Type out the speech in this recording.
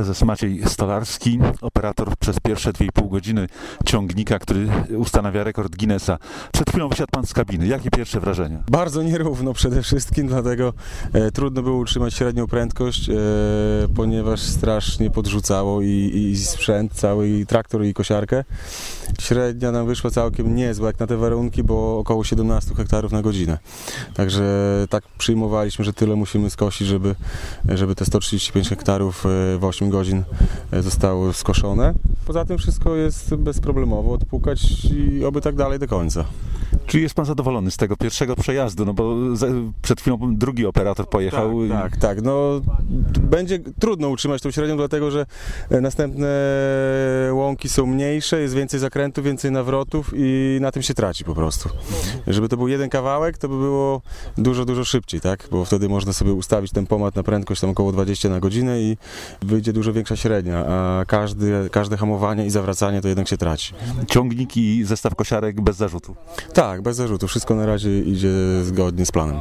Prezes Maciej Stolarski, operator przez pierwsze 2,5 godziny ciągnika, który ustanawia rekord Guinnessa. Przed chwilą wysiadł pan z kabiny. Jakie pierwsze wrażenia? Bardzo nierówno przede wszystkim, dlatego e, trudno było utrzymać średnią prędkość, e, ponieważ strasznie podrzucało i, i sprzęt, cały i traktor i kosiarkę. Średnia nam wyszła całkiem niezła jak na te warunki, bo około 17 hektarów na godzinę. Także tak przyjmowaliśmy, że tyle musimy skosić, żeby, żeby te 135 hektarów e, w 8 godzin e, zostało skoszone. Poza tym wszystko jest bezproblemowo, odpukać i oby tak dalej do końca. Czy jest pan zadowolony z tego pierwszego przejazdu? No bo przed chwilą drugi operator pojechał. i- Tak, tak. No, będzie trudno utrzymać tą średnią, dlatego że e, następne łąki są mniejsze, jest więcej zakrętów, więcej nawrotów i na tym się traci po prostu. Żeby to był jeden kawałek, to by było dużo, dużo szybciej, tak? Bo wtedy można sobie ustawić tempomat na prędkość tam około 20 na godzinę i wyjdzie dużo większa średnia, a każdy, każde hamowanie i zawracanie to jednak się traci. Ciągnik i zestaw kosiarek bez zarzutu. Tak, bez zarzutu. Wszystko na razie idzie zgodnie z planem.